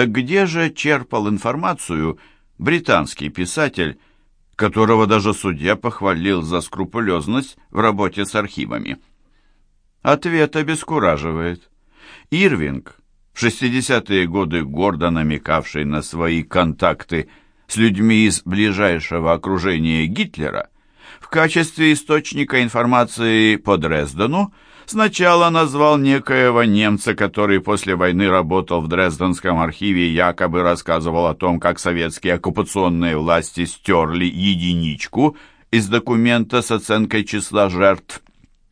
Так где же черпал информацию британский писатель, которого даже судья похвалил за скрупулезность в работе с архивами? Ответ обескураживает. Ирвинг, в 60-е годы гордо намекавший на свои контакты с людьми из ближайшего окружения Гитлера, в качестве источника информации по Дрездену сначала назвал некоего немца, который после войны работал в Дрезденском архиве и якобы рассказывал о том, как советские оккупационные власти стерли единичку из документа с оценкой числа жертв.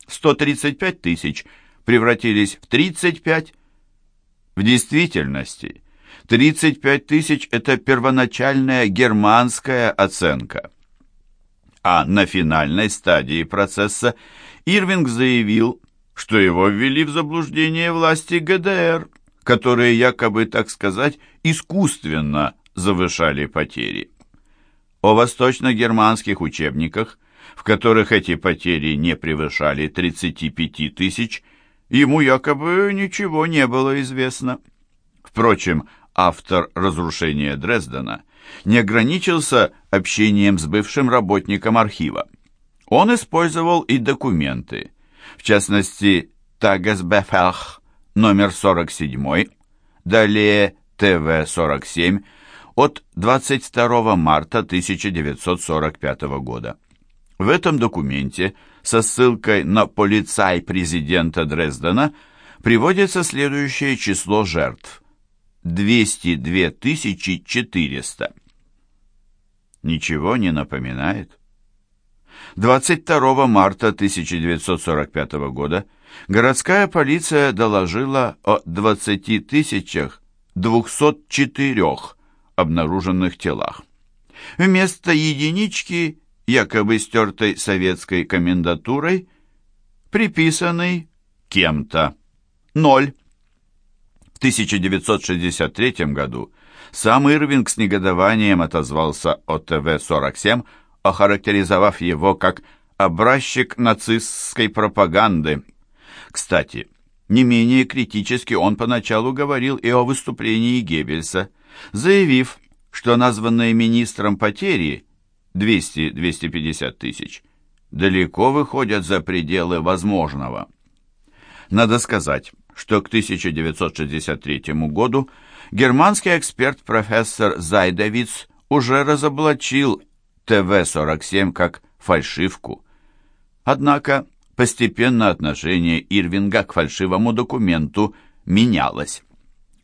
135 тысяч превратились в 35. В действительности 35 тысяч – это первоначальная германская оценка. А на финальной стадии процесса Ирвинг заявил, что его ввели в заблуждение власти ГДР, которые якобы, так сказать, искусственно завышали потери. О восточно-германских учебниках, в которых эти потери не превышали 35 тысяч, ему якобы ничего не было известно. Впрочем, автор «Разрушения Дрездена» не ограничился общением с бывшим работником архива. Он использовал и документы, в частности, Тагесбефелх номер 47, далее ТВ-47 от 22 марта 1945 года. В этом документе со ссылкой на полицай президента Дрездена приводится следующее число жертв – 202 400. Ничего не напоминает? 22 марта 1945 года городская полиция доложила о 20 тысячах 204 обнаруженных телах. Вместо единички, якобы стертой советской комендатурой, приписанный кем-то ноль. В 1963 году сам Ирвинг с негодованием отозвался о ТВ-47 охарактеризовав его как образчик нацистской пропаганды. Кстати, не менее критически он поначалу говорил и о выступлении Геббельса, заявив, что названные министром потери 200-250 тысяч далеко выходят за пределы возможного. Надо сказать, что к 1963 году германский эксперт профессор Зайдовиц уже разоблачил ТВ-47 как фальшивку. Однако постепенно отношение Ирвинга к фальшивому документу менялось.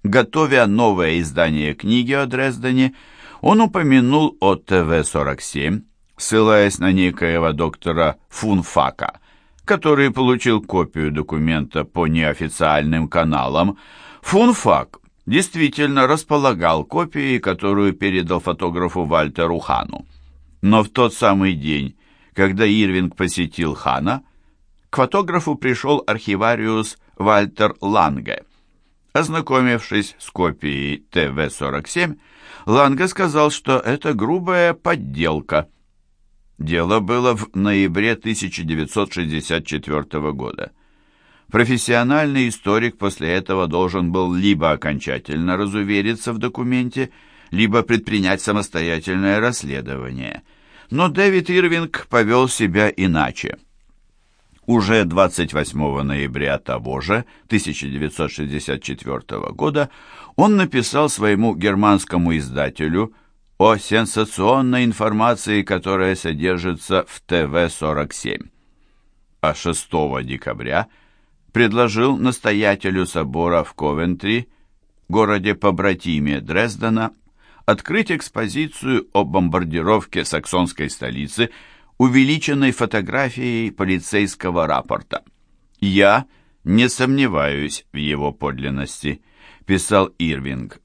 Готовя новое издание книги о Дрездене, он упомянул о ТВ-47, ссылаясь на некоего доктора Фунфака, который получил копию документа по неофициальным каналам. Фунфак действительно располагал копией, которую передал фотографу Вальтеру Хану. Но в тот самый день, когда Ирвинг посетил Хана, к фотографу пришел архивариус Вальтер Ланге. Ознакомившись с копией ТВ-47, Ланге сказал, что это грубая подделка. Дело было в ноябре 1964 года. Профессиональный историк после этого должен был либо окончательно разувериться в документе, предпринять самостоятельное расследование – но Дэвид Ирвинг повел себя иначе. Уже 28 ноября того же 1964 года он написал своему германскому издателю о сенсационной информации, которая содержится в ТВ-47. А 6 декабря предложил настоятелю собора в Ковентри, городе побратиме Дрездена, открыть экспозицию о бомбардировке саксонской столицы, увеличенной фотографией полицейского рапорта. «Я не сомневаюсь в его подлинности», – писал Ирвинг.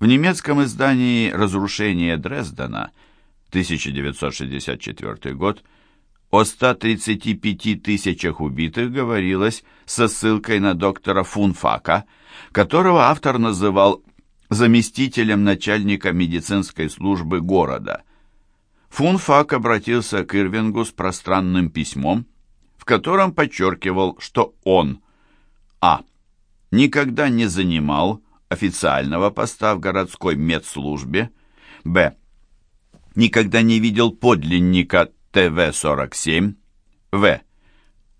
В немецком издании «Разрушение Дрездена» 1964 год о 135 тысячах убитых говорилось со ссылкой на доктора Фунфака, которого автор называл заместителем начальника медицинской службы города. Фунфак обратился к Ирвингу с пространным письмом, в котором подчеркивал, что он а. никогда не занимал, официального поста в городской медслужбе, б. никогда не видел подлинника ТВ-47, в.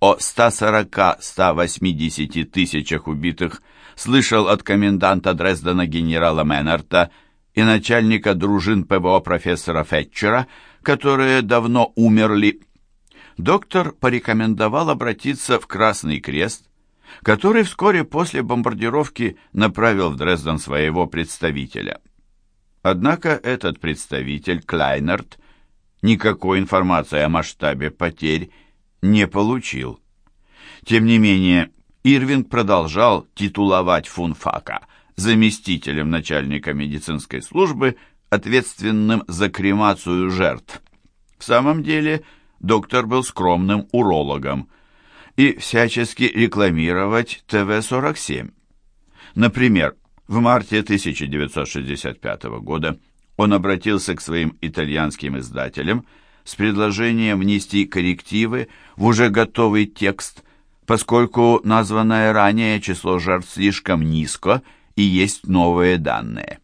о 140-180 тысячах убитых слышал от коменданта Дрездена генерала Меннерта и начальника дружин ПВО профессора Фетчера, которые давно умерли. Доктор порекомендовал обратиться в Красный Крест, который вскоре после бомбардировки направил в Дрезден своего представителя. Однако этот представитель, Клайнерт, никакой информации о масштабе потерь не получил. Тем не менее, Ирвинг продолжал титуловать Фунфака заместителем начальника медицинской службы, ответственным за кремацию жертв. В самом деле, доктор был скромным урологом и всячески рекламировать ТВ-47. Например, в марте 1965 года он обратился к своим итальянским издателям с предложением внести коррективы в уже готовый текст, поскольку названное ранее число жертв слишком низко и есть новые данные.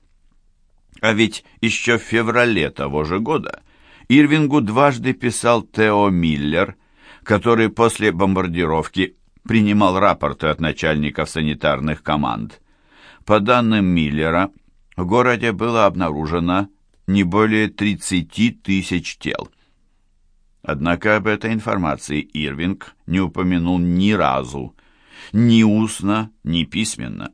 А ведь еще в феврале того же года Ирвингу дважды писал Тео Миллер, который после бомбардировки принимал рапорты от начальников санитарных команд. По данным Миллера, в городе было обнаружено не более 30 тысяч тел. Однако об этой информации Ирвинг не упомянул ни разу, ни устно, ни письменно.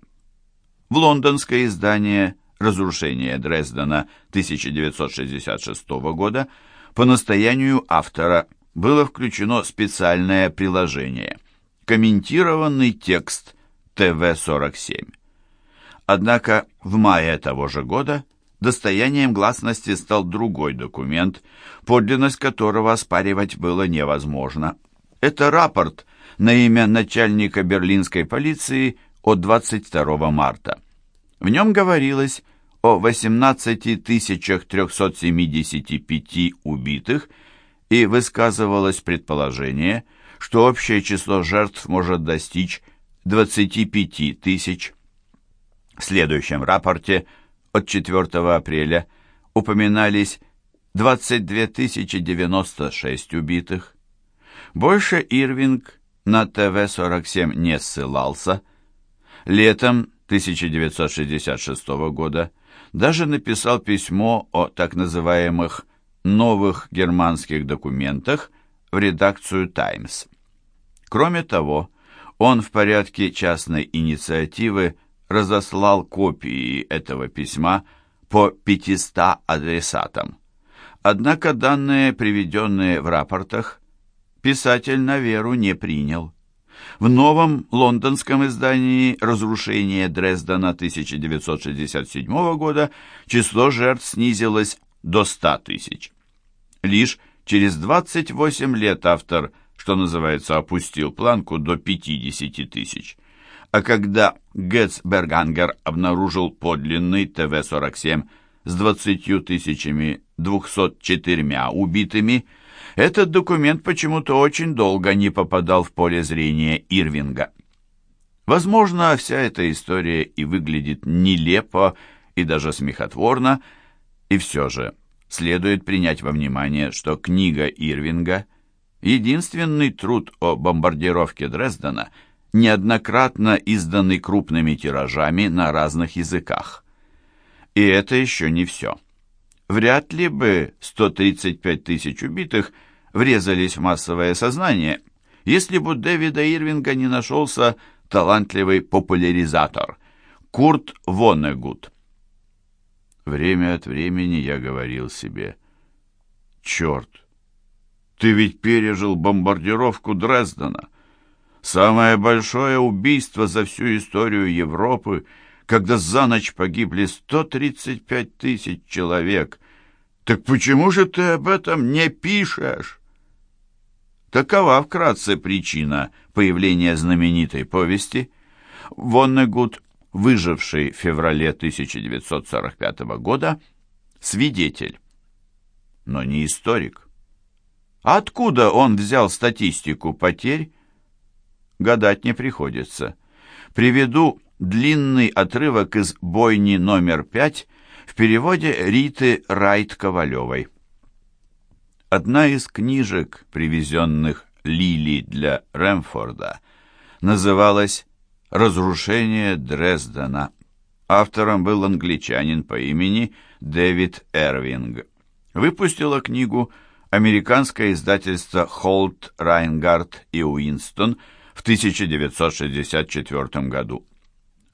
В лондонское издание «Разрушение Дрездена» 1966 года по настоянию автора было включено специальное приложение «Комментированный текст ТВ-47». Однако в мае того же года достоянием гласности стал другой документ, подлинность которого оспаривать было невозможно. Это рапорт на имя начальника берлинской полиции от 22 марта. В нем говорилось о 18 375 убитых и высказывалось предположение, что общее число жертв может достичь 25 тысяч. В следующем рапорте от 4 апреля упоминались 22 096 убитых. Больше Ирвинг на ТВ-47 не ссылался. Летом 1966 года даже написал письмо о так называемых «новых германских документах» в редакцию «Таймс». Кроме того, он в порядке частной инициативы разослал копии этого письма по 500 адресатам. Однако данные, приведенные в рапортах, писатель на веру не принял. В новом лондонском издании «Разрушение Дрездена» 1967 года число жертв снизилось до 100 тысяч. Лишь через 28 лет автор, что называется, опустил планку до 50 тысяч. А когда Гетц Бергангер обнаружил подлинный ТВ-47 с 20 тысячами 204 убитыми, этот документ почему-то очень долго не попадал в поле зрения Ирвинга. Возможно, вся эта история и выглядит нелепо и даже смехотворно, и все же следует принять во внимание, что книга Ирвинга — единственный труд о бомбардировке Дрездена, неоднократно изданный крупными тиражами на разных языках. И это еще не все. Вряд ли бы 135 тысяч убитых врезались в массовое сознание, если бы Дэвида Ирвинга не нашелся талантливый популяризатор Курт Воннегут. Время от времени я говорил себе, «Черт, ты ведь пережил бомбардировку Дрездена, самое большое убийство за всю историю Европы — когда за ночь погибли 135 тысяч человек. Так почему же ты об этом не пишешь? Такова вкратце причина появления знаменитой повести. Воннегуд, выживший в феврале 1945 года, свидетель, но не историк. Откуда он взял статистику потерь? Гадать не приходится. Приведу длинный отрывок из «Бойни номер пять» в переводе Риты Райт-Ковалевой. Одна из книжек, привезенных Лили для Рэмфорда, называлась «Разрушение Дрездена». Автором был англичанин по имени Дэвид Эрвинг. Выпустила книгу американское издательство Холт, Райнгард и Уинстон в 1964 году.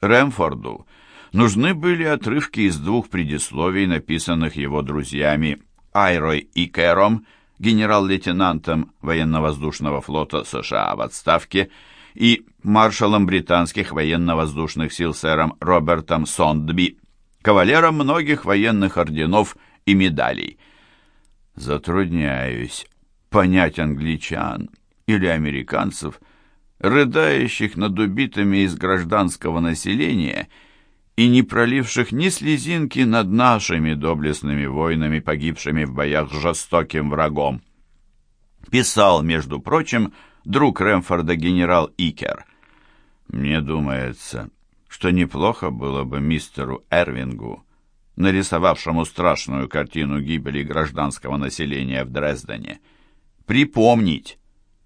Рэмфорду нужны были отрывки из двух предисловий, написанных его друзьями Айрой и Кэром, генерал-лейтенантом военно-воздушного флота США в отставке, и маршалом британских военно-воздушных сил сэром Робертом Сондби, кавалером многих военных орденов и медалей. Затрудняюсь понять англичан или американцев, рыдающих над убитыми из гражданского населения и не проливших ни слезинки над нашими доблестными воинами, погибшими в боях с жестоким врагом. Писал, между прочим, друг Рэмфорда генерал Икер. «Мне думается, что неплохо было бы мистеру Эрвингу, нарисовавшему страшную картину гибели гражданского населения в Дрездене, припомнить,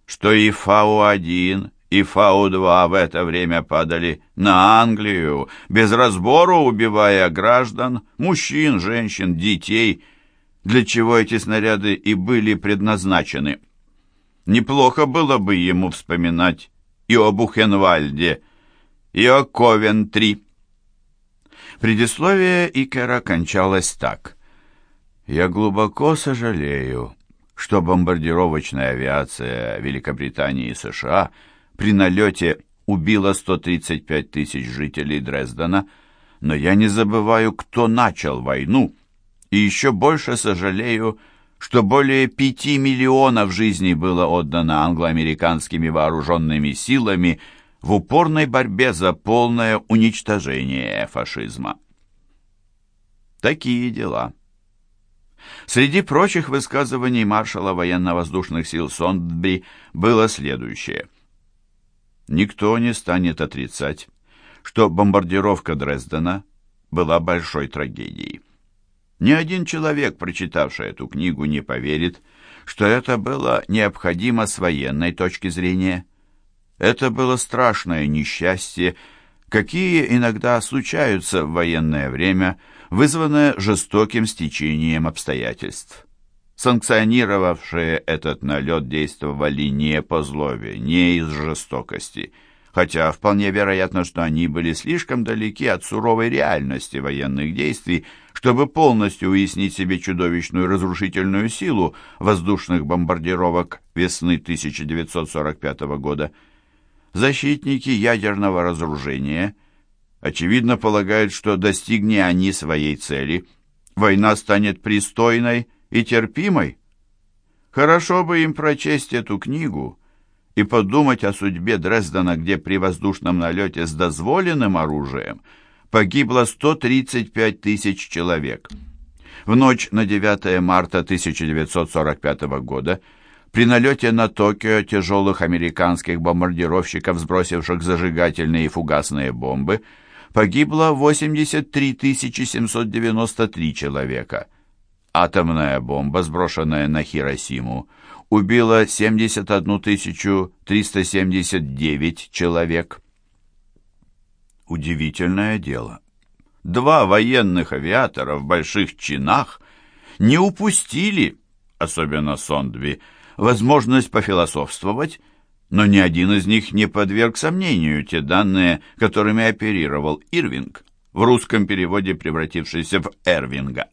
что и Фау-1, и Фау-2 в это время падали на Англию, без разбору убивая граждан, мужчин, женщин, детей, для чего эти снаряды и были предназначены. Неплохо было бы ему вспоминать и о Бухенвальде, и о Ковентри. Предисловие Икера кончалось так. «Я глубоко сожалею, что бомбардировочная авиация Великобритании и США при налете убила 135 тысяч жителей Дрездена, но я не забываю, кто начал войну, и еще больше сожалею, что более пяти миллионов жизней было отдано англо-американскими вооруженными силами в упорной борьбе за полное уничтожение фашизма. Такие дела. Среди прочих высказываний маршала военно-воздушных сил Сондбри было следующее. Никто не станет отрицать, что бомбардировка Дрездена была большой трагедией. Ни один человек, прочитавший эту книгу, не поверит, что это было необходимо с военной точки зрения. Это было страшное несчастье, какие иногда случаются в военное время, вызванное жестоким стечением обстоятельств. Санкционировавшие этот налет действовали не по злобе, не из жестокости – хотя вполне вероятно, что они были слишком далеки от суровой реальности военных действий, чтобы полностью уяснить себе чудовищную разрушительную силу воздушных бомбардировок весны 1945 года. Защитники ядерного разоружения, очевидно, полагают, что достигни они своей цели, война станет пристойной и терпимой. Хорошо бы им прочесть эту книгу, и подумать о судьбе Дрездена, где при воздушном налете с дозволенным оружием погибло 135 тысяч человек. В ночь на 9 марта 1945 года при налете на Токио тяжелых американских бомбардировщиков, сбросивших зажигательные и фугасные бомбы, погибло 83 793 человека. Атомная бомба, сброшенная на Хиросиму, убила 71 379 человек. Удивительное дело. Два военных авиатора в больших чинах не упустили, особенно Сондби, возможность пофилософствовать, но ни один из них не подверг сомнению те данные, которыми оперировал Ирвинг, в русском переводе превратившийся в Эрвинга.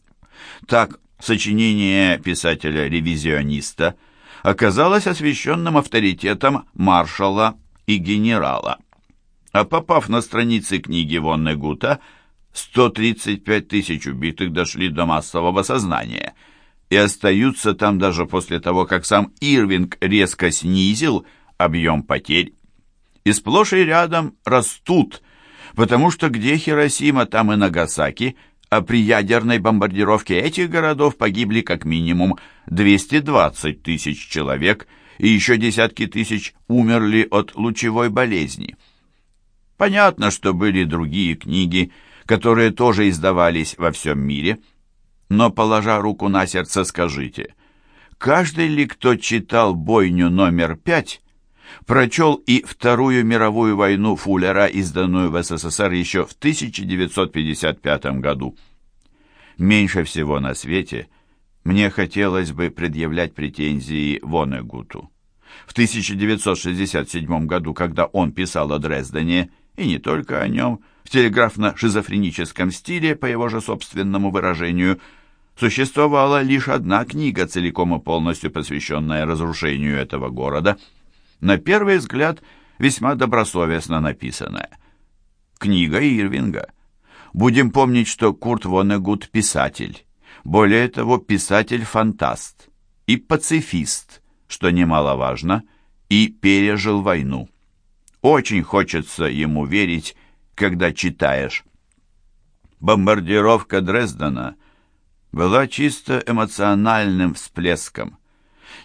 Так, сочинение писателя-ревизиониста – оказалось освященным авторитетом маршала и генерала. А попав на страницы книги Воннегута, 135 тысяч убитых дошли до массового сознания и остаются там даже после того, как сам Ирвинг резко снизил объем потерь. И сплошь и рядом растут, потому что где Хиросима, там и Нагасаки – а при ядерной бомбардировке этих городов погибли как минимум 220 тысяч человек, и еще десятки тысяч умерли от лучевой болезни. Понятно, что были другие книги, которые тоже издавались во всем мире. Но, положа руку на сердце, скажите, каждый ли, кто читал «Бойню номер пять», прочел и Вторую мировую войну Фуллера, изданную в СССР еще в 1955 году? Меньше всего на свете мне хотелось бы предъявлять претензии Вонегуту. В 1967 году, когда он писал о Дрездене, и не только о нем, в телеграфно-шизофреническом стиле, по его же собственному выражению, существовала лишь одна книга, целиком и полностью посвященная разрушению этого города, на первый взгляд весьма добросовестно написанная. Книга Ирвинга. Будем помнить, что Курт Вонегут – писатель. Более того, писатель-фантаст и пацифист, что немаловажно, и пережил войну. Очень хочется ему верить, когда читаешь. Бомбардировка Дрездена была чисто эмоциональным всплеском.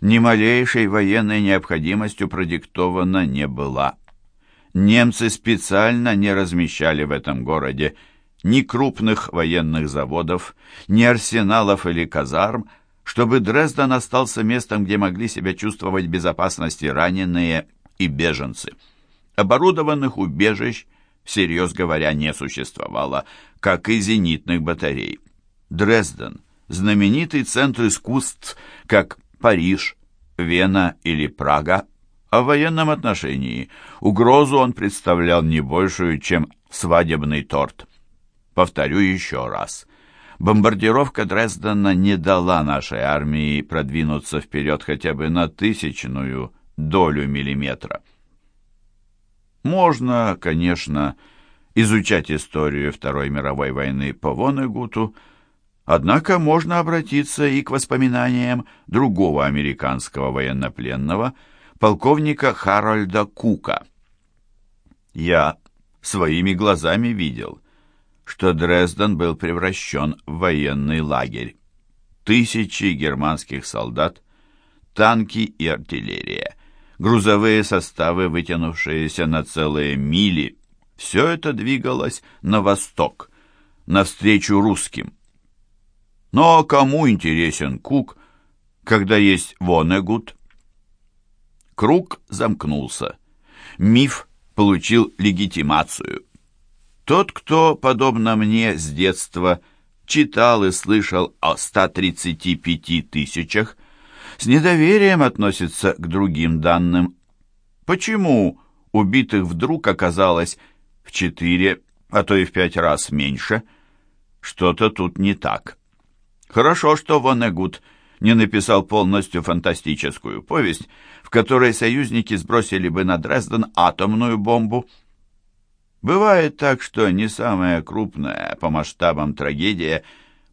Ни малейшей военной необходимостью продиктована не была. Немцы специально не размещали в этом городе ни крупных военных заводов, ни арсеналов или казарм, чтобы Дрезден остался местом, где могли себя чувствовать в безопасности раненые и беженцы. Оборудованных убежищ, всерьез говоря, не существовало, как и зенитных батарей. Дрезден – знаменитый центр искусств, как Париж, Вена или Прага, а в военном отношении угрозу он представлял не большую, чем свадебный торт. Повторю еще раз. Бомбардировка Дрездена не дала нашей армии продвинуться вперед хотя бы на тысячную долю миллиметра. Можно, конечно, изучать историю Второй мировой войны по Вонегуту, однако можно обратиться и к воспоминаниям другого американского военнопленного, полковника Харольда Кука. Я своими глазами видел, что Дрезден был превращен в военный лагерь. Тысячи германских солдат, танки и артиллерия, грузовые составы, вытянувшиеся на целые мили, все это двигалось на восток, навстречу русским. Но кому интересен Кук, когда есть Вонегут? Круг замкнулся. Миф получил легитимацию. Тот, кто, подобно мне с детства, читал и слышал о 135 тысячах, с недоверием относится к другим данным. Почему убитых вдруг оказалось в четыре, а то и в пять раз меньше? Что-то тут не так. Хорошо, что Вонегут не написал полностью фантастическую повесть, в которой союзники сбросили бы на Дрезден атомную бомбу – Бывает так, что не самая крупная по масштабам трагедия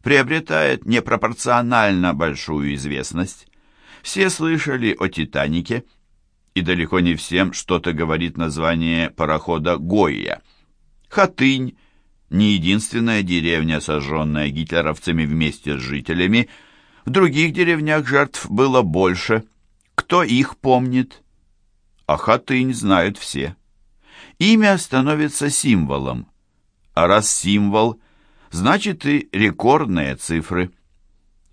приобретает непропорционально большую известность. Все слышали о «Титанике», и далеко не всем что-то говорит название парохода «Гойя». Хатынь, не единственная деревня, сожженная гитлеровцами вместе с жителями, в других деревнях жертв было больше. Кто их помнит? А Хатынь знают все имя становится символом. А раз символ, значит и рекордные цифры.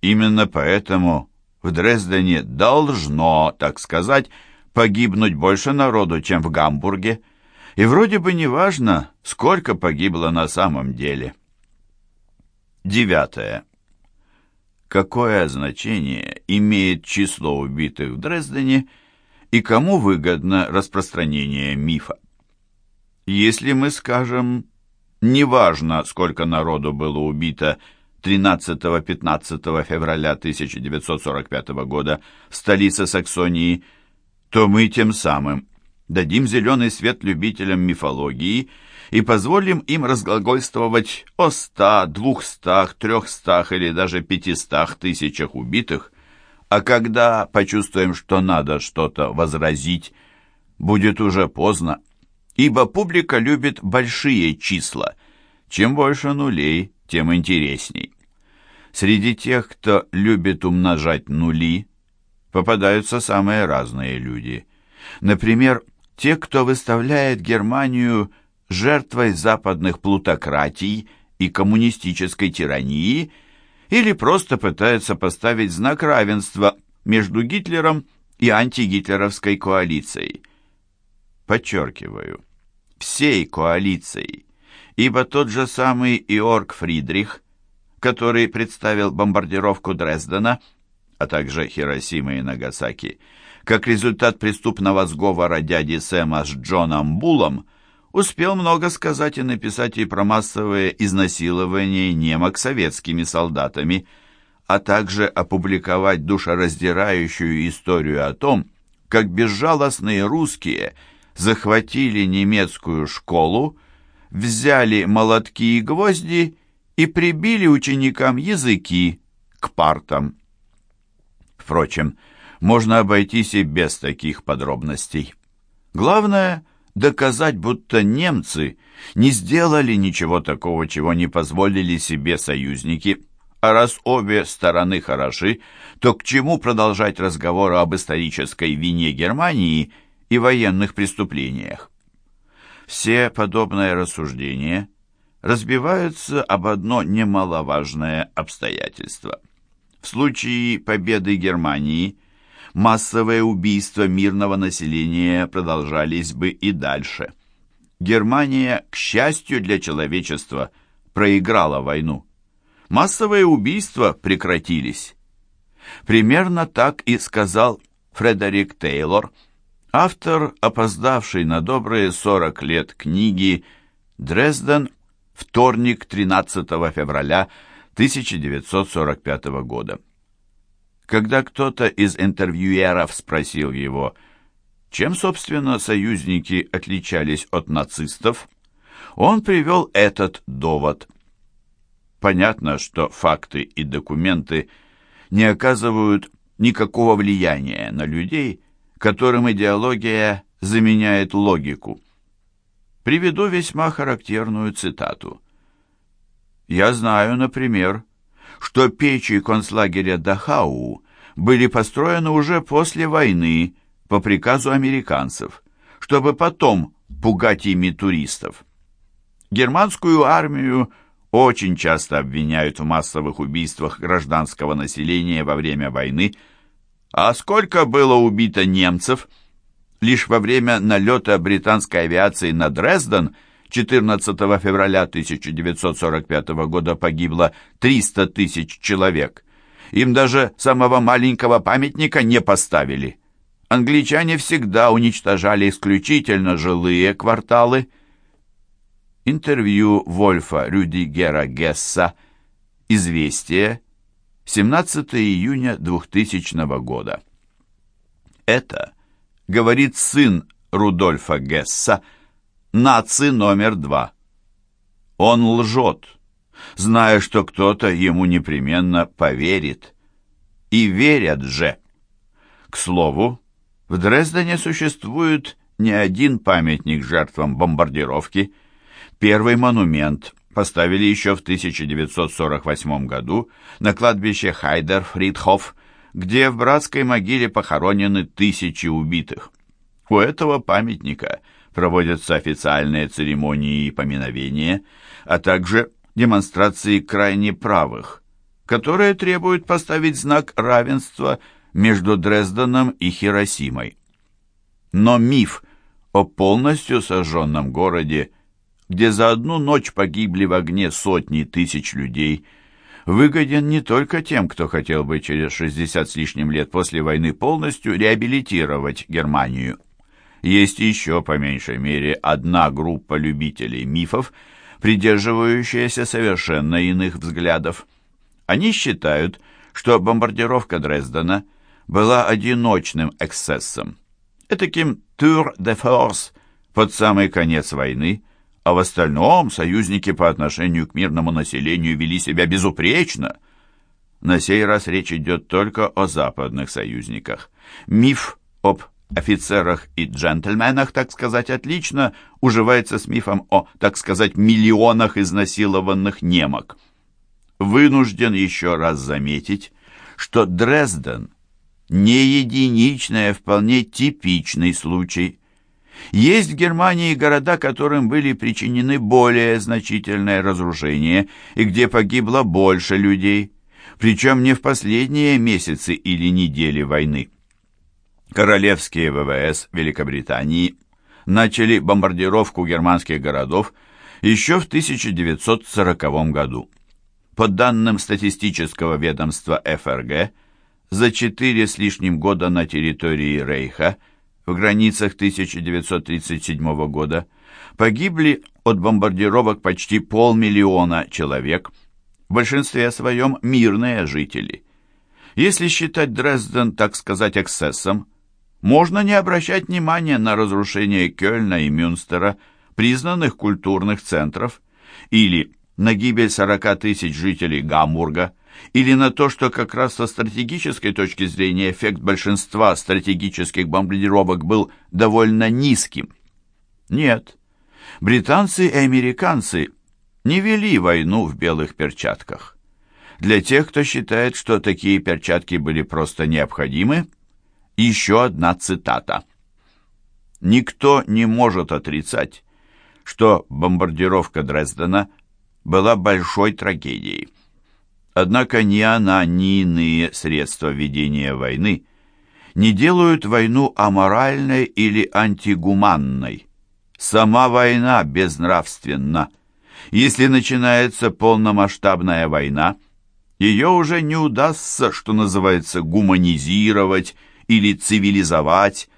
Именно поэтому в Дрездене должно, так сказать, погибнуть больше народу, чем в Гамбурге. И вроде бы не важно, сколько погибло на самом деле. Девятое. Какое значение имеет число убитых в Дрездене и кому выгодно распространение мифа? Если мы скажем, неважно, сколько народу было убито 13-15 февраля 1945 года в столице Саксонии, то мы тем самым дадим зеленый свет любителям мифологии и позволим им разглагольствовать о 100, 200, 300 или даже 500 тысячах убитых, а когда почувствуем, что надо что-то возразить, будет уже поздно ибо публика любит большие числа. Чем больше нулей, тем интересней. Среди тех, кто любит умножать нули, попадаются самые разные люди. Например, те, кто выставляет Германию жертвой западных плутократий и коммунистической тирании или просто пытается поставить знак равенства между Гитлером и антигитлеровской коалицией. Подчеркиваю, всей коалицией, ибо тот же самый Иорг Фридрих, который представил бомбардировку Дрездена, а также Хиросимы и Нагасаки, как результат преступного сговора дяди Сэма с Джоном Буллом, успел много сказать и написать и про массовые изнасилования немок советскими солдатами, а также опубликовать душераздирающую историю о том, как безжалостные русские захватили немецкую школу, взяли молотки и гвозди и прибили ученикам языки к партам. Впрочем, можно обойтись и без таких подробностей. Главное — доказать, будто немцы не сделали ничего такого, чего не позволили себе союзники, а раз обе стороны хороши, то к чему продолжать разговор об исторической вине Германии и военных преступлениях? Все подобные рассуждения разбиваются об одно немаловажное обстоятельство. В случае победы Германии массовые убийства мирного населения продолжались бы и дальше. Германия, к счастью для человечества, проиграла войну. Массовые убийства прекратились. Примерно так и сказал Фредерик Тейлор, автор, опоздавший на добрые 40 лет книги «Дрезден. Вторник, 13 февраля 1945 года. Когда кто-то из интервьюеров спросил его, чем, собственно, союзники отличались от нацистов, он привел этот довод. Понятно, что факты и документы не оказывают никакого влияния на людей, которым идеология заменяет логику. Приведу весьма характерную цитату. Я знаю, например, что печи концлагеря Дахау были построены уже после войны по приказу американцев, чтобы потом пугать ими туристов. Германскую армию очень часто обвиняют в массовых убийствах гражданского населения во время войны. А сколько было убито немцев? Лишь во время налета британской авиации на Дрезден – 14 февраля 1945 года погибло 300 тысяч человек. Им даже самого маленького памятника не поставили. Англичане всегда уничтожали исключительно жилые кварталы. Интервью Вольфа Рюдигера Гесса «Известие», 17 июня 2000 года. Это, говорит сын Рудольфа Гесса, наци номер два. Он лжет, зная, что кто-то ему непременно поверит. И верят же. К слову, в Дрездене существует не один памятник жертвам бомбардировки. Первый монумент поставили еще в 1948 году на кладбище Хайдер-Фридхоф, где в братской могиле похоронены тысячи убитых. У этого памятника – проводятся официальные церемонии и поминовения, а также демонстрации крайне правых, которые требуют поставить знак равенства между Дрезденом и Хиросимой. Но миф о полностью сожженном городе, где за одну ночь погибли в огне сотни тысяч людей, выгоден не только тем, кто хотел бы через 60 с лишним лет после войны полностью реабилитировать Германию. Есть еще, по меньшей мере, одна группа любителей мифов, придерживающаяся совершенно иных взглядов. Они считают, что бомбардировка Дрездена была одиночным эксцессом, этаким «тур де форс» под самый конец войны, а в остальном союзники по отношению к мирному населению вели себя безупречно. На сей раз речь идет только о западных союзниках. Миф об офицерах и джентльменах, так сказать, отлично уживается с мифом о, так сказать, миллионах изнасилованных немок. Вынужден еще раз заметить, что Дрезден не единичный, а вполне типичный случай. Есть в Германии города, которым были причинены более значительные разрушения и где погибло больше людей, причем не в последние месяцы или недели войны. Королевские ВВС Великобритании начали бомбардировку германских городов еще в 1940 году. По данным статистического ведомства ФРГ, за четыре с лишним года на территории Рейха в границах 1937 года погибли от бомбардировок почти полмиллиона человек, в большинстве своем мирные жители. Если считать Дрезден, так сказать, эксцессом, можно не обращать внимания на разрушение Кёльна и Мюнстера, признанных культурных центров, или на гибель 40 тысяч жителей Гамбурга, или на то, что как раз со стратегической точки зрения эффект большинства стратегических бомбардировок был довольно низким. Нет, британцы и американцы не вели войну в белых перчатках. Для тех, кто считает, что такие перчатки были просто необходимы, еще одна цитата. «Никто не может отрицать, что бомбардировка Дрездена была большой трагедией. Однако ни она, ни иные средства ведения войны не делают войну аморальной или антигуманной. Сама война безнравственна. Если начинается полномасштабная война, ее уже не удастся, что называется, гуманизировать или цивилизовать,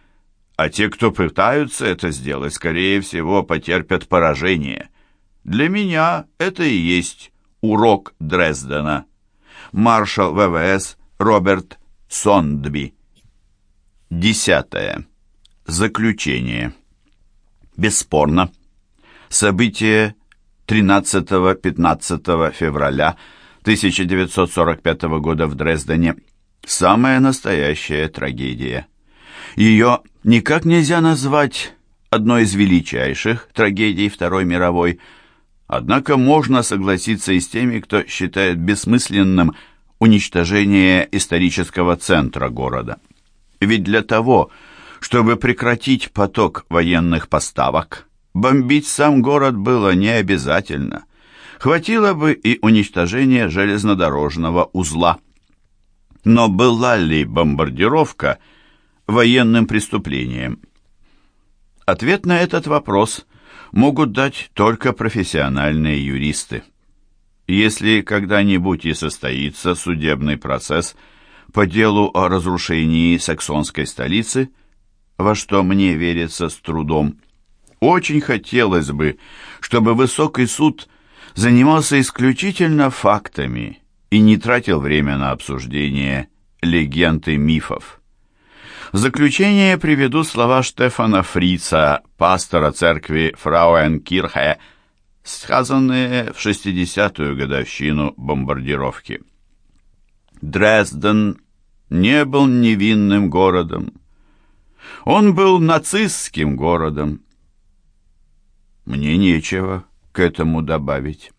а те, кто пытаются это сделать, скорее всего, потерпят поражение. Для меня это и есть урок Дрездена маршал ВВС Роберт Сондби. Десятое. Заключение. Бесспорно, события 13-15 февраля 1945 года в Дрездене – самая настоящая трагедия. Ее никак нельзя назвать одной из величайших трагедий Второй мировой – Однако можно согласиться и с теми, кто считает бессмысленным уничтожение исторического центра города. Ведь для того, чтобы прекратить поток военных поставок, бомбить сам город было не обязательно. Хватило бы и уничтожения железнодорожного узла. Но была ли бомбардировка военным преступлением? Ответ на этот вопрос могут дать только профессиональные юристы. Если когда-нибудь и состоится судебный процесс по делу о разрушении саксонской столицы, во что мне верится с трудом, очень хотелось бы, чтобы высокий суд занимался исключительно фактами и не тратил время на обсуждение легенд и мифов. В заключение приведу слова Штефана Фрица, пастора церкви Фрауенкирхе, сказанные в 60-ю годовщину бомбардировки. Дрезден не был невинным городом. Он был нацистским городом. Мне нечего к этому добавить.